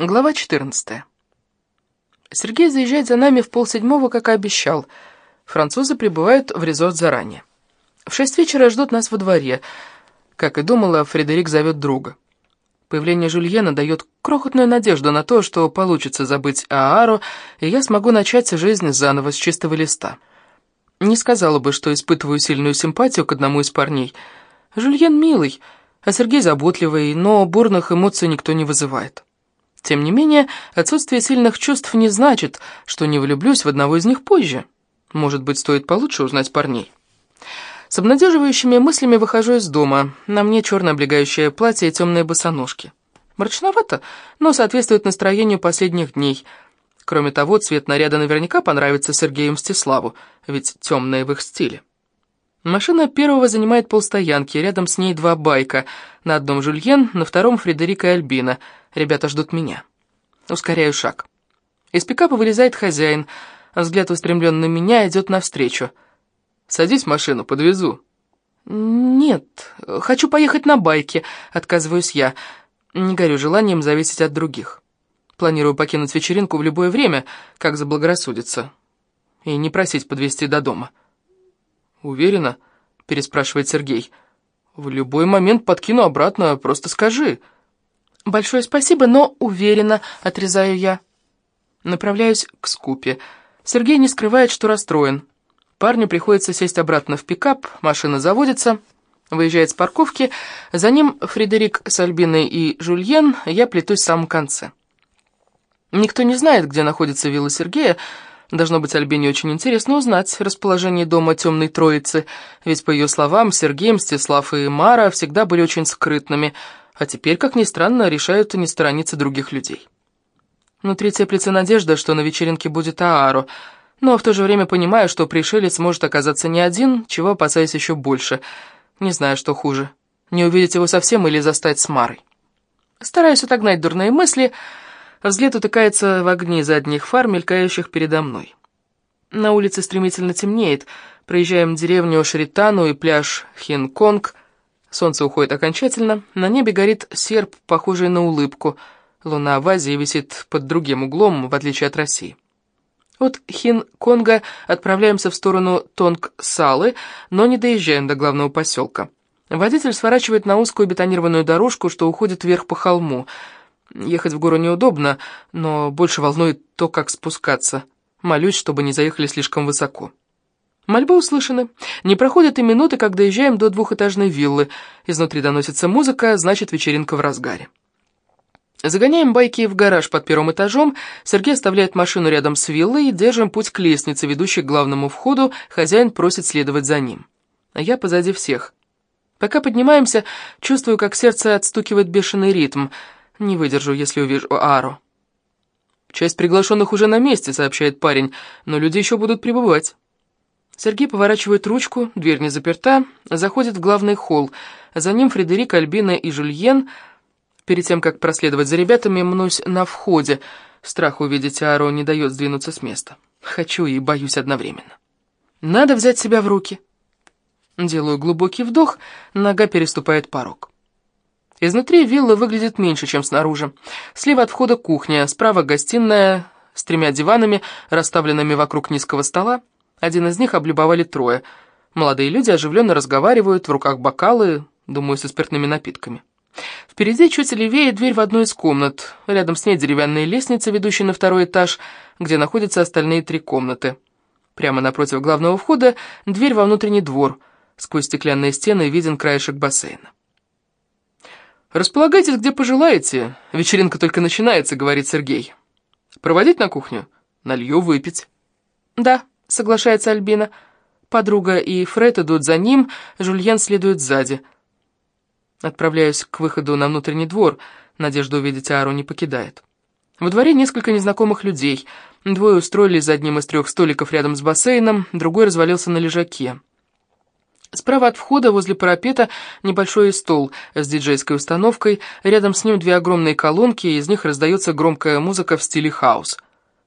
Глава 14. Сергей заезжает за нами в полседьмого, как и обещал. Французы прибывают в резорт заранее. В шесть вечера ждут нас во дворе. Как и думала, Фредерик зовет друга. Появление Жульена дает крохотную надежду на то, что получится забыть Аару, и я смогу начать жизнь заново с чистого листа. Не сказала бы, что испытываю сильную симпатию к одному из парней. Жульен милый, а Сергей заботливый, но бурных эмоций никто не вызывает. Тем не менее, отсутствие сильных чувств не значит, что не влюблюсь в одного из них позже. Может быть, стоит получше узнать парней. С обнадеживающими мыслями выхожу из дома. На мне черное облегающее платье и темные босоножки. Мрачновато, но соответствует настроению последних дней. Кроме того, цвет наряда наверняка понравится Сергею Мстиславу, ведь темное в их стиле. Машина первого занимает полстоянки, рядом с ней два байка. На одном Жульен, на втором Фредерика и Альбина. Ребята ждут меня. Ускоряю шаг. Из пикапа вылезает хозяин. Взгляд, устремлен на меня, идет навстречу. «Садись в машину, подвезу». «Нет, хочу поехать на байке», — отказываюсь я. Не горю желанием зависеть от других. Планирую покинуть вечеринку в любое время, как заблагорассудится. И не просить подвезти до дома. «Уверена?» — переспрашивает Сергей. «В любой момент подкину обратно, просто скажи». «Большое спасибо, но уверена», — отрезаю я. Направляюсь к скупе. Сергей не скрывает, что расстроен. Парню приходится сесть обратно в пикап, машина заводится, выезжает с парковки, за ним Фредерик с Альбиной и Жульен, я плетусь в самом конце. Никто не знает, где находится вилла Сергея, Должно быть, Альбине очень интересно узнать расположение дома темной троицы, ведь, по ее словам, Сергей, Мстислав и Мара всегда были очень скрытными, а теперь, как ни странно, решают не сторониться других людей. Внутри теплится надежда, что на вечеринке будет Аару, но в то же время понимаю, что пришелец может оказаться не один, чего опасаюсь еще больше. Не знаю, что хуже, не увидеть его совсем или застать с Марой. Стараюсь отогнать дурные мысли, Взгляд утыкается в огни задних фар, мелькающих передо мной. На улице стремительно темнеет. Проезжаем деревню Шритану и пляж Хинконг. Солнце уходит окончательно. На небе горит серп, похожий на улыбку. Луна в Азии висит под другим углом, в отличие от России. От Хин-Конга отправляемся в сторону Тонг-Салы, но не доезжаем до главного поселка. Водитель сворачивает на узкую бетонированную дорожку, что уходит вверх по холму — Ехать в гору неудобно, но больше волнует то, как спускаться. Молюсь, чтобы не заехали слишком высоко. Мольбы услышаны. Не проходит и минуты, как доезжаем до двухэтажной виллы. Изнутри доносится музыка, значит, вечеринка в разгаре. Загоняем байки в гараж под первым этажом, Сергей оставляет машину рядом с виллой и держим путь к лестнице, ведущей к главному входу, хозяин просит следовать за ним. А я позади всех. Пока поднимаемся, чувствую, как сердце отстукивает бешеный ритм — не выдержу, если увижу Ару. «Часть приглашенных уже на месте», — сообщает парень, «но люди еще будут прибывать». Сергей поворачивает ручку, дверь не заперта, заходит в главный холл. За ним Фредерик, Альбина и Жульен. Перед тем, как проследовать за ребятами, мнусь на входе. Страх увидеть Ару не дает сдвинуться с места. Хочу и боюсь одновременно. Надо взять себя в руки. Делаю глубокий вдох, нога переступает порог. Изнутри вилла выглядит меньше, чем снаружи. Слева от входа кухня, справа гостиная с тремя диванами, расставленными вокруг низкого стола. Один из них облюбовали трое. Молодые люди оживленно разговаривают, в руках бокалы, думаю, со спиртными напитками. Впереди чуть левее дверь в одну из комнат. Рядом с ней деревянная лестница, ведущая на второй этаж, где находятся остальные три комнаты. Прямо напротив главного входа дверь во внутренний двор. Сквозь стеклянные стены виден краешек бассейна. «Располагайтесь, где пожелаете. Вечеринка только начинается», — говорит Сергей. «Проводить на кухню? Налью выпить». «Да», — соглашается Альбина. Подруга и Фред идут за ним, Жульен следует сзади. Отправляюсь к выходу на внутренний двор. Надежда увидеть Ару не покидает. Во дворе несколько незнакомых людей. Двое устроились за одним из трех столиков рядом с бассейном, другой развалился на лежаке. Справа от входа, возле парапета, небольшой стол с диджейской установкой, рядом с ним две огромные колонки, и из них раздается громкая музыка в стиле хаус.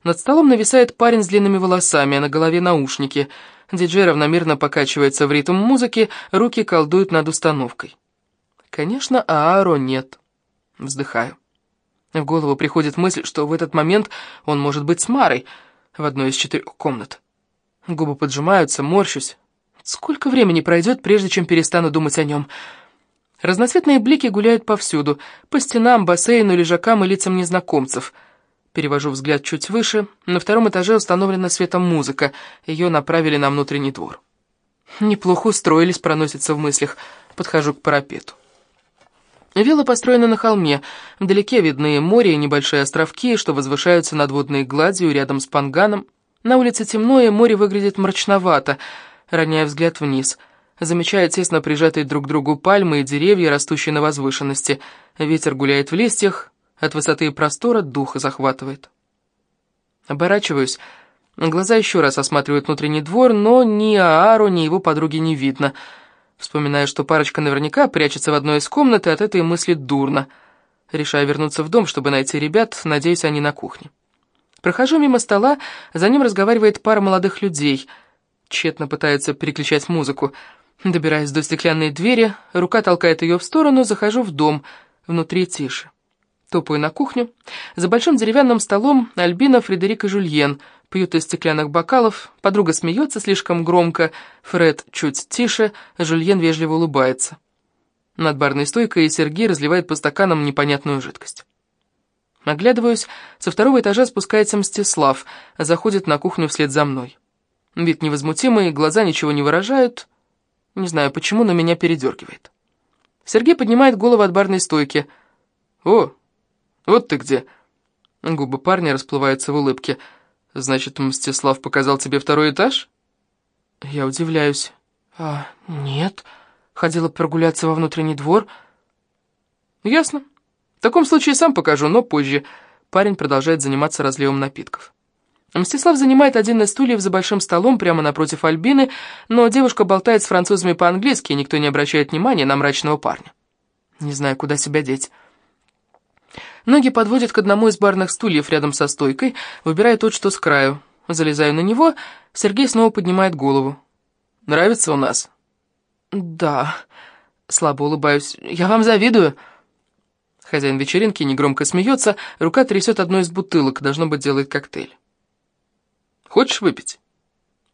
Над столом нависает парень с длинными волосами, а на голове наушники. Диджей равномерно покачивается в ритм музыки, руки колдуют над установкой. Конечно, Ааро нет. Вздыхаю. В голову приходит мысль, что в этот момент он может быть с Марой в одной из четырех комнат. Губы поджимаются, морщусь. Сколько времени пройдет, прежде чем перестану думать о нем? Разноцветные блики гуляют повсюду, по стенам, бассейну, лежакам и лицам незнакомцев. Перевожу взгляд чуть выше. На втором этаже установлена светом музыка. Ее направили на внутренний двор. Неплохо устроились, проносится в мыслях. Подхожу к парапету. Вилла построена на холме. Вдалеке видны море и небольшие островки, что возвышаются над водной гладью рядом с панганом. На улице темно, и море выглядит мрачновато, роняя взгляд вниз. Замечая тесно прижатые друг к другу пальмы и деревья, растущие на возвышенности. Ветер гуляет в листьях, от высоты и простора духа захватывает. Оборачиваюсь. Глаза еще раз осматривают внутренний двор, но ни Аару, ни его подруги не видно. Вспоминаю, что парочка наверняка прячется в одной из комнат, и от этой мысли дурно. Решаю вернуться в дом, чтобы найти ребят, надеюсь, они на кухне. Прохожу мимо стола, за ним разговаривает пара молодых людей. Тщетно пытаются переключать музыку. Добираясь до стеклянной двери, рука толкает ее в сторону, захожу в дом. Внутри тише. Топаю на кухню. За большим деревянным столом Альбина, Фредерик и Жульен пьют из стеклянных бокалов. Подруга смеется слишком громко, Фред чуть тише, Жульен вежливо улыбается. Над барной стойкой Сергей разливает по стаканам непонятную жидкость. Оглядываюсь, со второго этажа спускается Мстислав, заходит на кухню вслед за мной. Вид невозмутимый, глаза ничего не выражают. Не знаю почему, но меня передергивает. Сергей поднимает голову от барной стойки. «О, вот ты где!» Губы парня расплываются в улыбке. «Значит, Мстислав показал тебе второй этаж?» Я удивляюсь. «А, нет. Ходила прогуляться во внутренний двор». «Ясно. В таком случае сам покажу, но позже. Парень продолжает заниматься разливом напитков. Мстислав занимает один из стульев за большим столом прямо напротив Альбины, но девушка болтает с французами по-английски, и никто не обращает внимания на мрачного парня. Не знаю, куда себя деть. Ноги подводят к одному из барных стульев рядом со стойкой, выбирая тот, что с краю. Залезаю на него, Сергей снова поднимает голову. «Нравится у нас?» «Да», — слабо улыбаюсь. «Я вам завидую». Хозяин вечеринки негромко смеется, рука трясет одной из бутылок, должно быть, делает коктейль. «Хочешь выпить?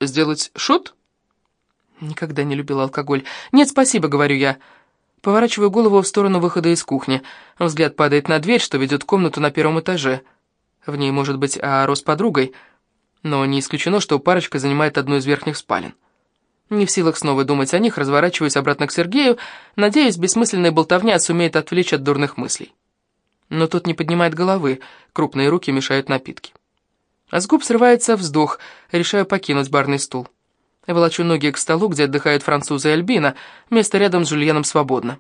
Сделать шот?» Никогда не любила алкоголь. «Нет, спасибо», — говорю я. Поворачиваю голову в сторону выхода из кухни. Взгляд падает на дверь, что ведет комнату на первом этаже. В ней может быть Ааро с подругой, но не исключено, что парочка занимает одну из верхних спален. Не в силах снова думать о них, разворачиваюсь обратно к Сергею, надеясь, бессмысленная болтовня сумеет отвлечь от дурных мыслей. Но тот не поднимает головы, крупные руки мешают напитки. А с губ срывается вздох, решаю покинуть барный стул. Волочу ноги к столу, где отдыхают французы и Альбина, место рядом с Жульеном свободно.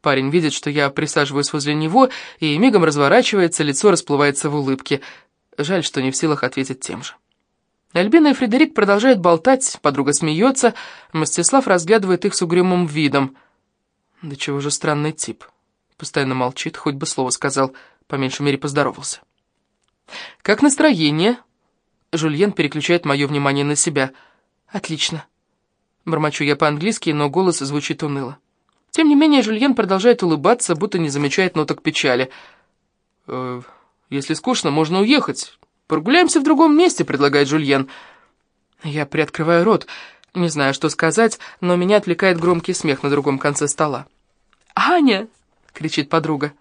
Парень видит, что я присаживаюсь возле него, и мигом разворачивается, лицо расплывается в улыбке. Жаль, что не в силах ответить тем же. Альбина и Фредерик продолжают болтать, подруга смеется, Мстислав разглядывает их с угрюмым видом. Да чего же странный тип. Постоянно молчит, хоть бы слово сказал, по меньшей мере поздоровался. «Как настроение?» Жульен переключает мое внимание на себя. «Отлично». Бормочу я по-английски, но голос звучит уныло. Тем не менее, Жульен продолжает улыбаться, будто не замечает ноток печали. «Э, «Если скучно, можно уехать. «Прогуляемся в другом месте», — предлагает Жульен. Я приоткрываю рот, не знаю, что сказать, но меня отвлекает громкий смех на другом конце стола. «Аня!» — кричит подруга.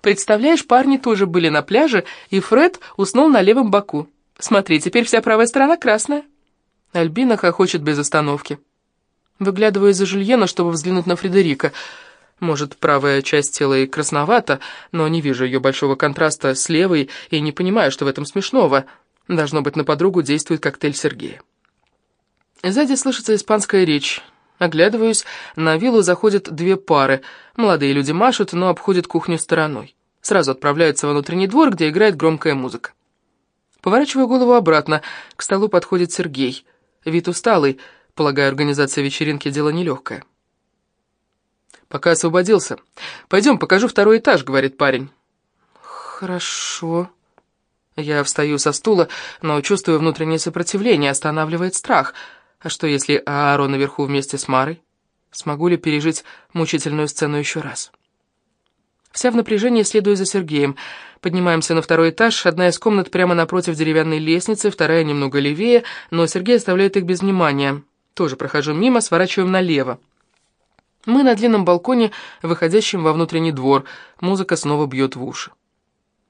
«Представляешь, парни тоже были на пляже, и Фред уснул на левом боку. Смотри, теперь вся правая сторона красная». Альбина хохочет без остановки. Выглядываю из-за Жульена, чтобы взглянуть на Фредерика — может, правая часть тела и красновата, но не вижу ее большого контраста с левой и не понимаю, что в этом смешного. Должно быть, на подругу действует коктейль Сергея. Сзади слышится испанская речь. Оглядываюсь, на виллу заходят две пары. Молодые люди машут, но обходят кухню стороной. Сразу отправляются во внутренний двор, где играет громкая музыка. Поворачиваю голову обратно. К столу подходит Сергей. Вид усталый. Полагаю, организация вечеринки — дело нелегкое. Пока освободился. Пойдем, покажу второй этаж, говорит парень. Хорошо. Я встаю со стула, но чувствую внутреннее сопротивление, останавливает страх. А что, если Аарон наверху вместе с Марой? Смогу ли пережить мучительную сцену еще раз? Вся в напряжении следую за Сергеем. Поднимаемся на второй этаж, одна из комнат прямо напротив деревянной лестницы, вторая немного левее, но Сергей оставляет их без внимания. Тоже прохожу мимо, сворачиваем налево. Мы на длинном балконе, выходящем во внутренний двор. Музыка снова бьет в уши.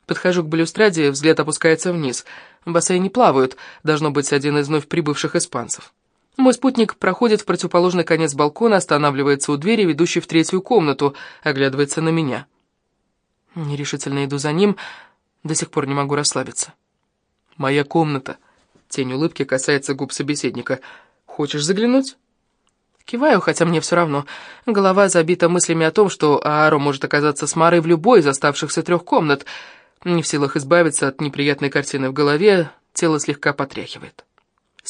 Подхожу к балюстраде, взгляд опускается вниз. В бассейне плавают, должно быть один из вновь прибывших испанцев. Мой спутник проходит в противоположный конец балкона, останавливается у двери, ведущей в третью комнату, оглядывается на меня. Нерешительно иду за ним, до сих пор не могу расслабиться. «Моя комната». Тень улыбки касается губ собеседника. «Хочешь заглянуть?» Киваю, хотя мне все равно. Голова забита мыслями о том, что Ааро может оказаться с Марой в любой из оставшихся трех комнат. Не в силах избавиться от неприятной картины в голове, тело слегка потряхивает.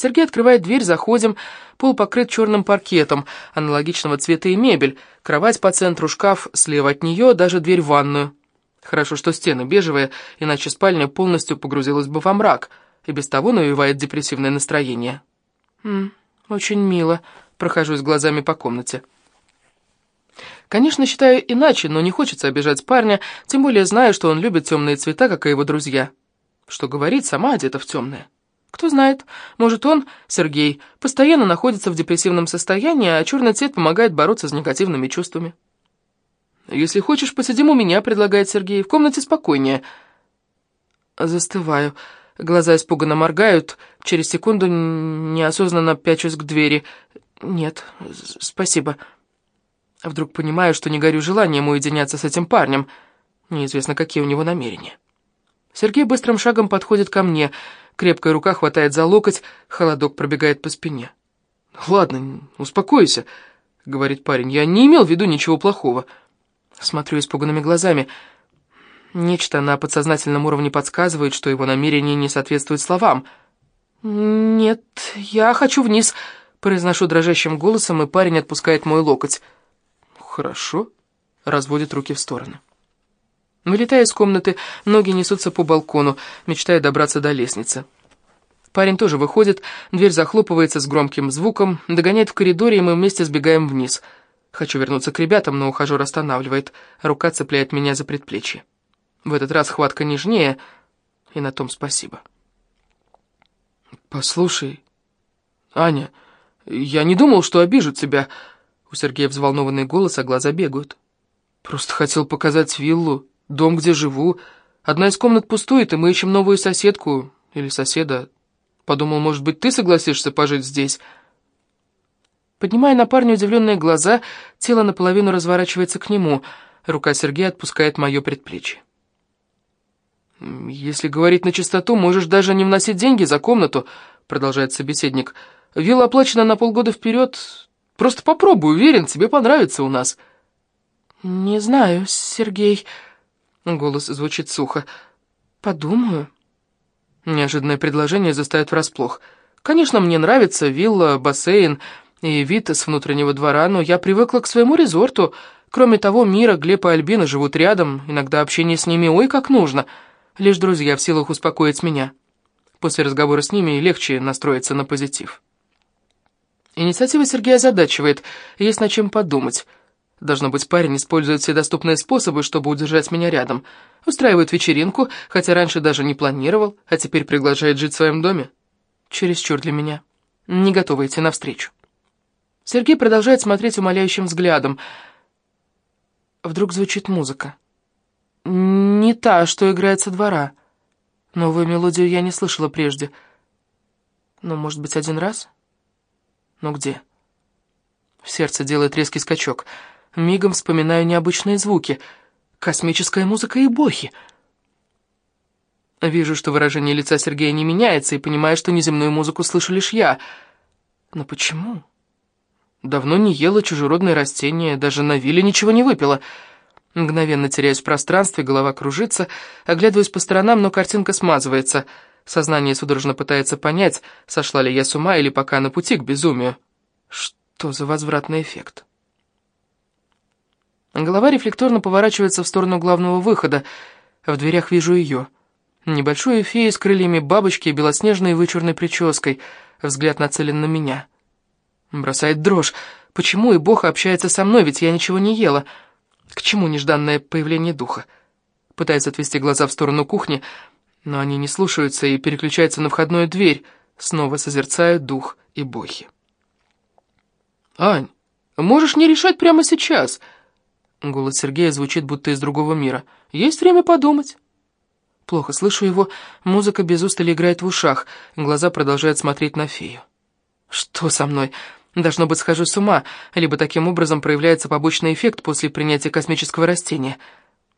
Сергей открывает дверь, заходим. Пол покрыт черным паркетом, аналогичного цвета и мебель. Кровать по центру, шкаф слева от нее, даже дверь в ванную. Хорошо, что стены бежевые, иначе спальня полностью погрузилась бы во мрак, и без того навевает депрессивное настроение. «М -м, «Очень мило», — прохожусь глазами по комнате. Конечно, считаю иначе, но не хочется обижать парня, тем более знаю, что он любит темные цвета, как и его друзья. Что говорит, сама одета в темное. Кто знает, может он, Сергей, постоянно находится в депрессивном состоянии, а черный цвет помогает бороться с негативными чувствами. «Если хочешь, посидим у меня», — предлагает Сергей. «В комнате спокойнее». Застываю. Глаза испуганно моргают. Через секунду неосознанно пячусь к двери. «Нет, спасибо». Вдруг понимаю, что не горю желанием уединяться с этим парнем. Неизвестно, какие у него намерения. Сергей быстрым шагом подходит ко мне. Крепкая рука хватает за локоть, холодок пробегает по спине. «Ладно, успокойся», — говорит парень. «Я не имел в виду ничего плохого». Смотрю испуганными глазами. Нечто на подсознательном уровне подсказывает, что его намерение не соответствует словам. «Нет, я хочу вниз», — произношу дрожащим голосом, и парень отпускает мой локоть. «Хорошо», — разводит руки в стороны. Вылетая из комнаты, ноги несутся по балкону, мечтая добраться до лестницы. Парень тоже выходит, дверь захлопывается с громким звуком, догоняет в коридоре, и мы вместе сбегаем вниз — Хочу вернуться к ребятам, но ухажер останавливает. Рука цепляет меня за предплечье. В этот раз хватка нежнее, и на том спасибо. «Послушай, Аня, я не думал, что обижу тебя». У Сергея взволнованный голос, а глаза бегают. «Просто хотел показать виллу, дом, где живу. Одна из комнат пустует, и мы ищем новую соседку или соседа. Подумал, может быть, ты согласишься пожить здесь?» Поднимая на парня удивленные глаза, тело наполовину разворачивается к нему. Рука Сергея отпускает мое предплечье. «Если говорить на чистоту, можешь даже не вносить деньги за комнату», — продолжает собеседник. «Вилла оплачена на полгода вперед. Просто попробуй, уверен, тебе понравится у нас». «Не знаю, Сергей...» — голос звучит сухо. «Подумаю». Неожиданное предложение заставит врасплох. «Конечно, мне нравится вилла, бассейн...» и вид с внутреннего двора, но я привыкла к своему резорту. Кроме того, Мира, Глеб и Альбина живут рядом, иногда общение с ними ой как нужно. Лишь друзья в силах успокоить меня. После разговора с ними легче настроиться на позитив. Инициатива Сергея озадачивает, есть над чем подумать. Должно быть, парень использует все доступные способы, чтобы удержать меня рядом. Устраивает вечеринку, хотя раньше даже не планировал, а теперь приглашает жить в своем доме. Чересчур для меня. Не готова идти навстречу. Сергей продолжает смотреть умоляющим взглядом. Вдруг звучит музыка. Не та, что играет со двора. Новую мелодию я не слышала прежде. Но, может быть, один раз? Но где? В сердце делает резкий скачок. Мигом вспоминаю необычные звуки. Космическая музыка и бохи. Вижу, что выражение лица Сергея не меняется, и понимаю, что неземную музыку слышу лишь я. Но почему? Давно не ела чужеродные растения, даже на вилле ничего не выпила. Мгновенно теряюсь в пространстве, голова кружится, оглядываюсь по сторонам, но картинка смазывается. Сознание судорожно пытается понять, сошла ли я с ума или пока на пути к безумию. Что за возвратный эффект? Голова рефлекторно поворачивается в сторону главного выхода. В дверях вижу ее. Небольшую фею с крыльями бабочки и белоснежной вычурной прической. Взгляд нацелен на меня. Бросает дрожь. Почему и Бог общается со мной, ведь я ничего не ела? К чему нежданное появление духа? Пытается отвести глаза в сторону кухни, но они не слушаются и переключаются на входную дверь, снова созерцая дух и бохи. «Ань, можешь не решать прямо сейчас?» Голос Сергея звучит будто из другого мира. «Есть время подумать». Плохо слышу его, музыка без устали играет в ушах, глаза продолжают смотреть на фею. Что со мной? Должно быть, схожу с ума, либо таким образом проявляется побочный эффект после принятия космического растения.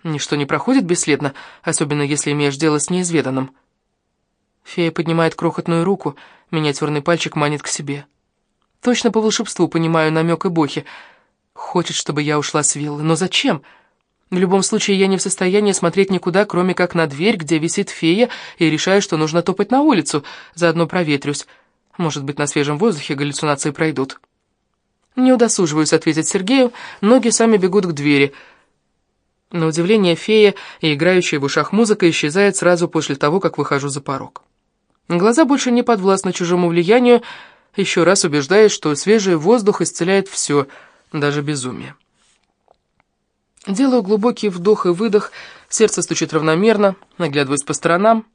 Ничто не проходит бесследно, особенно если имеешь дело с неизведанным. Фея поднимает крохотную руку, миниатюрный пальчик манит к себе. Точно по волшебству понимаю намек эбохи. Хочет, чтобы я ушла с виллы, но зачем? В любом случае, я не в состоянии смотреть никуда, кроме как на дверь, где висит фея, и решаю, что нужно топать на улицу, заодно проветрюсь. Может быть, на свежем воздухе галлюцинации пройдут. Не удосуживаюсь ответить Сергею, ноги сами бегут к двери. На удивление фея и играющая в ушах музыка исчезает сразу после того, как выхожу за порог. Глаза больше не подвластны чужому влиянию, еще раз убеждаясь, что свежий воздух исцеляет все, даже безумие. Делаю глубокий вдох и выдох, сердце стучит равномерно, наглядываюсь по сторонам.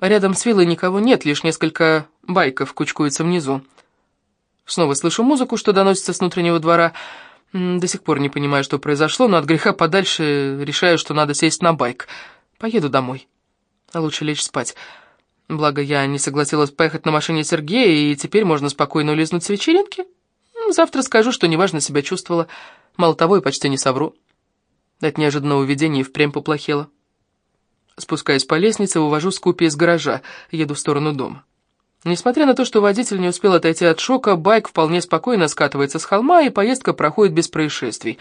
Рядом с виллой никого нет, лишь несколько байков кучкуются внизу. Снова слышу музыку, что доносится с внутреннего двора. До сих пор не понимаю, что произошло, но от греха подальше решаю, что надо сесть на байк. Поеду домой. А лучше лечь спать. Благо, я не согласилась поехать на машине Сергея, и теперь можно спокойно улизнуть с вечеринки. Завтра скажу, что неважно себя чувствовала. Мало того, и почти не совру. От неожиданного видения впрямь поплохело. Спускаясь по лестнице, вывожу Скупи из гаража, еду в сторону дома. Несмотря на то, что водитель не успел отойти от шока, байк вполне спокойно скатывается с холма, и поездка проходит без происшествий.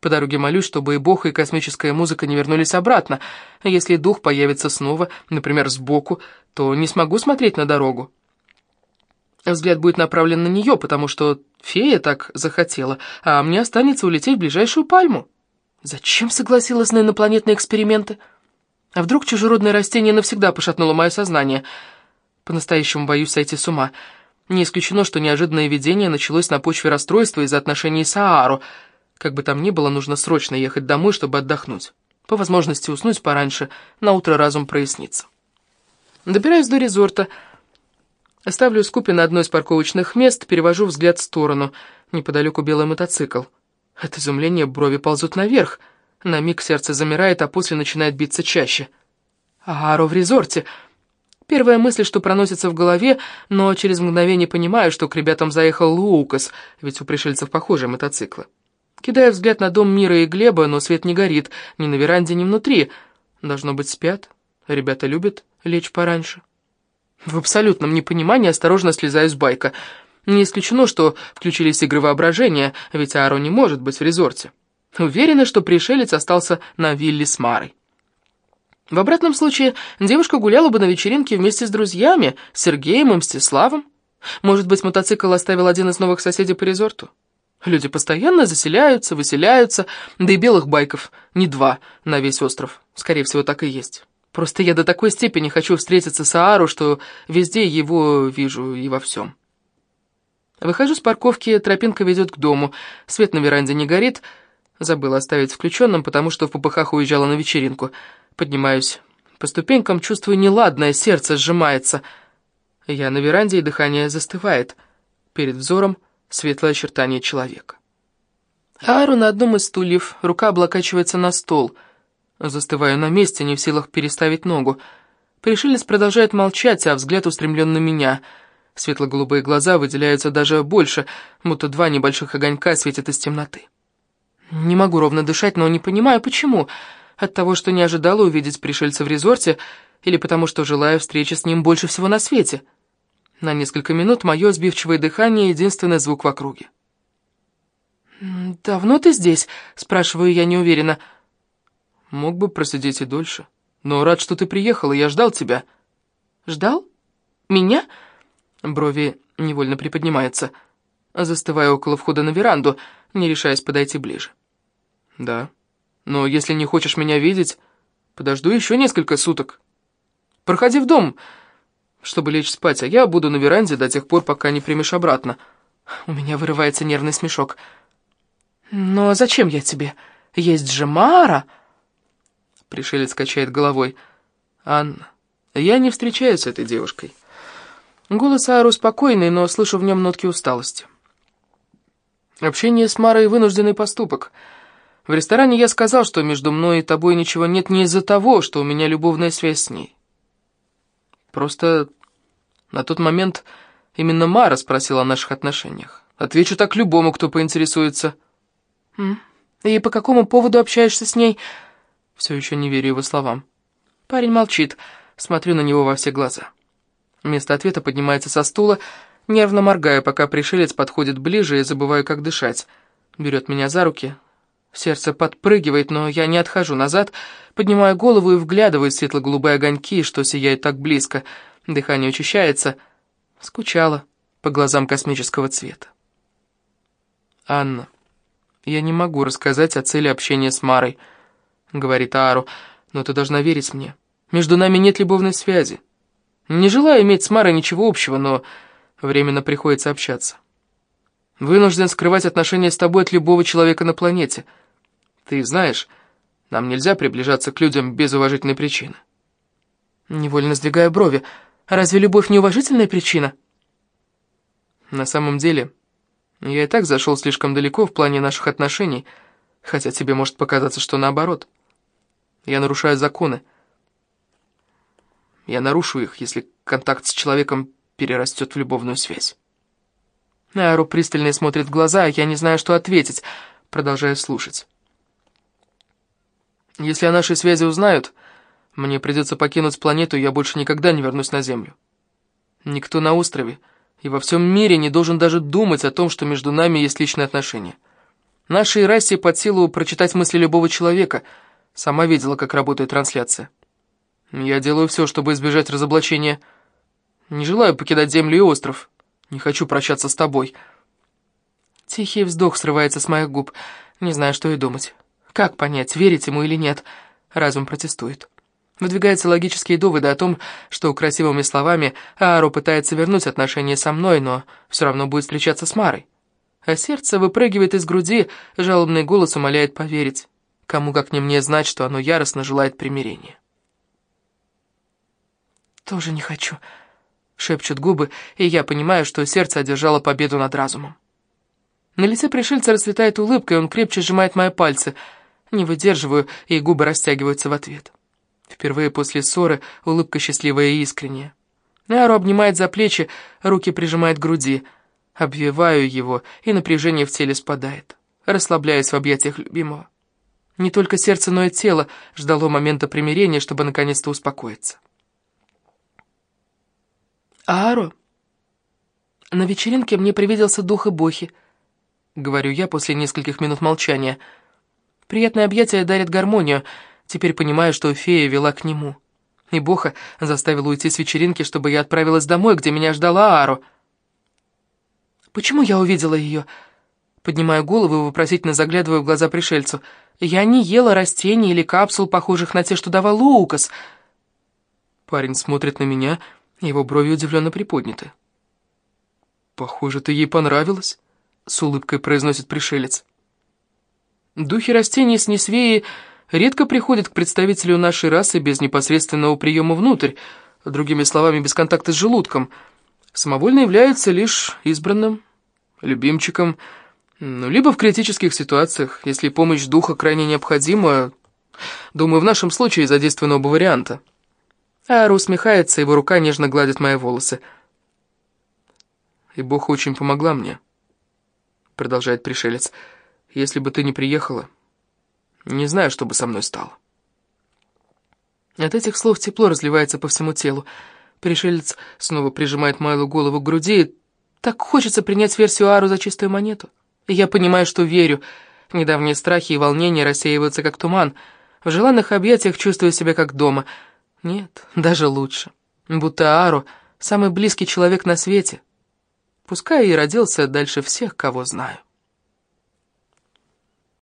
По дороге молюсь, чтобы и бог, и космическая музыка не вернулись обратно. А если дух появится снова, например, сбоку, то не смогу смотреть на дорогу. Взгляд будет направлен на нее, потому что фея так захотела, а мне останется улететь в ближайшую пальму. Зачем согласилась на инопланетные эксперименты? А вдруг чужеродное растение навсегда пошатнуло мое сознание? По-настоящему боюсь сойти с ума. Не исключено, что неожиданное видение началось на почве расстройства из-за отношений с Аару. Как бы там ни было, нужно срочно ехать домой, чтобы отдохнуть. По возможности уснуть пораньше, на утро разум прояснится. Добираюсь до резорта. Ставлю Скупи на одно из парковочных мест, перевожу взгляд в сторону. Неподалеку белый мотоцикл. От изумления брови ползут наверх. На миг сердце замирает, а после начинает биться чаще. Аро в резорте. Первая мысль, что проносится в голове, но через мгновение понимаю, что к ребятам заехал Лукас, ведь у пришельцев похожие мотоциклы. Кидаю взгляд на дом Мира и Глеба, но свет не горит, ни на веранде, ни внутри. Должно быть, спят. Ребята любят лечь пораньше. В абсолютном непонимании осторожно слезаю с байка — не исключено, что включились игры воображения, ведь Ааро не может быть в резорте. Уверена, что пришелец остался на вилле с Марой. В обратном случае девушка гуляла бы на вечеринке вместе с друзьями, Сергеем и Мстиславом. Может быть, мотоцикл оставил один из новых соседей по резорту? Люди постоянно заселяются, выселяются, да и белых байков не два на весь остров. Скорее всего, так и есть. Просто я до такой степени хочу встретиться с Аару, что везде его вижу и во всем. Выхожу с парковки, тропинка ведет к дому. Свет на веранде не горит. Забыла оставить включенным, потому что в попыхах уезжала на вечеринку. Поднимаюсь по ступенькам, чувствую неладное, сердце сжимается. Я на веранде, и дыхание застывает. Перед взором светлое очертание человека. Ару на одном из стульев, рука облокачивается на стол. Застываю на месте, не в силах переставить ногу. Пришелец продолжает молчать, а взгляд устремлен на меня — Светло-голубые глаза выделяются даже больше, будто два небольших огонька светят из темноты. Не могу ровно дышать, но не понимаю, почему. От того, что не ожидала увидеть пришельца в резорте, или потому что желаю встречи с ним больше всего на свете. На несколько минут мое сбивчивое дыхание — единственный звук в округе. «Давно ты здесь?» — спрашиваю я неуверенно. «Мог бы просидеть и дольше. Но рад, что ты приехала, я ждал тебя». «Ждал? Меня?» Брови невольно приподнимаются. Застываю около входа на веранду, не решаясь подойти ближе. «Да. Но если не хочешь меня видеть, подожду еще несколько суток. Проходи в дом, чтобы лечь спать, а я буду на веранде до тех пор, пока не примешь обратно». У меня вырывается нервный смешок. «Но зачем я тебе?» Есть же Мара!» Пришелец качает головой. «Анна, я не встречаюсь с этой девушкой». Голос Аару спокойный, но слышу в нем нотки усталости. Общение с Марой — вынужденный поступок. В ресторане я сказал, что между мной и тобой ничего нет не из-за того, что у меня любовная связь с ней. Просто на тот момент именно Мара спросила о наших отношениях. Отвечу так любому, кто поинтересуется. «И по какому поводу общаешься с ней?» Все еще не верю его словам. Парень молчит, смотрю на него во все глаза. Вместо ответа поднимается со стула, нервно моргая, пока пришелец подходит ближе и забываю, как дышать. Берет меня за руки. Сердце подпрыгивает, но я не отхожу назад, поднимаю голову и вглядываю в светло-голубые огоньки, что сияют так близко. Дыхание учащается. Скучала по глазам космического цвета. «Анна, я не могу рассказать о цели общения с Марой», — говорит Аару, — «но ты должна верить мне. Между нами нет любовной связи. Не желаю иметь с Марой ничего общего, но временно приходится общаться. Вынужден скрывать отношения с тобой от любого человека на планете. Ты знаешь, нам нельзя приближаться к людям без уважительной причины. Невольно сдвигая брови. Разве любовь неуважительная причина? На самом деле, я и так зашел слишком далеко в плане наших отношений, хотя тебе может показаться, что наоборот. Я нарушаю законы. Я нарушу их, если контакт с человеком перерастет в любовную связь. Ару пристально смотрит в глаза, а я не знаю, что ответить, продолжая слушать. Если о нашей связи узнают, мне придется покинуть планету, и я больше никогда не вернусь на Землю. Никто на острове и во всем мире не должен даже думать о том, что между нами есть личные отношения. Нашей расе под силу прочитать мысли любого человека. Сама видела, как работает трансляция. Я делаю все, чтобы избежать разоблачения. Не желаю покидать землю и остров. Не хочу прощаться с тобой. Тихий вздох срывается с моих губ. Не знаю, что и думать. Как понять, верить ему или нет? Разум протестует. Выдвигаются логические доводы о том, что красивыми словами Ааро пытается вернуть отношения со мной, но все равно будет встречаться с Марой. А сердце выпрыгивает из груди, жалобный голос умоляет поверить. Кому как не мне знать, что оно яростно желает примирения. «Тоже не хочу», — шепчут губы, и я понимаю, что сердце одержало победу над разумом. На лице пришельца расцветает улыбка, и он крепче сжимает мои пальцы. Не выдерживаю, и губы растягиваются в ответ. Впервые после ссоры улыбка счастливая и искренняя. Ару обнимает за плечи, руки прижимает к груди. Обвиваю его, и напряжение в теле спадает. Расслабляюсь в объятиях любимого. Не только сердце, но и тело ждало момента примирения, чтобы наконец-то успокоиться. «Ааро, на вечеринке мне привиделся дух эбохи», — говорю я после нескольких минут молчания. Приятное объятие дарит гармонию, теперь понимаю, что фея вела к нему. И Боха заставила уйти с вечеринки, чтобы я отправилась домой, где меня ждала Ааро. «Почему я увидела ее?» Поднимаю голову и вопросительно заглядываю в глаза пришельцу. «Я не ела растений или капсул, похожих на те, что давал Лукас». Парень смотрит на меня его брови удивленно приподняты. «Похоже, ты ей понравилась», — с улыбкой произносит пришелец. «Духи растений с Несвеи редко приходят к представителю нашей расы без непосредственного приема внутрь, другими словами, без контакта с желудком. Самовольно являются лишь избранным, любимчиком, ну, либо в критических ситуациях, если помощь духа крайне необходима, думаю, в нашем случае задействован оба варианта». Ара усмехается, его рука нежно гладит мои волосы. «И Бог очень помогла мне», — продолжает пришелец. «Если бы ты не приехала, не знаю, что бы со мной стало». От этих слов тепло разливается по всему телу. Пришелец снова прижимает Майлу голову к груди, так хочется принять версию Ару за чистую монету. Я понимаю, что верю. Недавние страхи и волнения рассеиваются, как туман. В желанных объятиях чувствую себя как дома — нет, даже лучше. Будто Ару — самый близкий человек на свете. Пускай и родился дальше всех, кого знаю.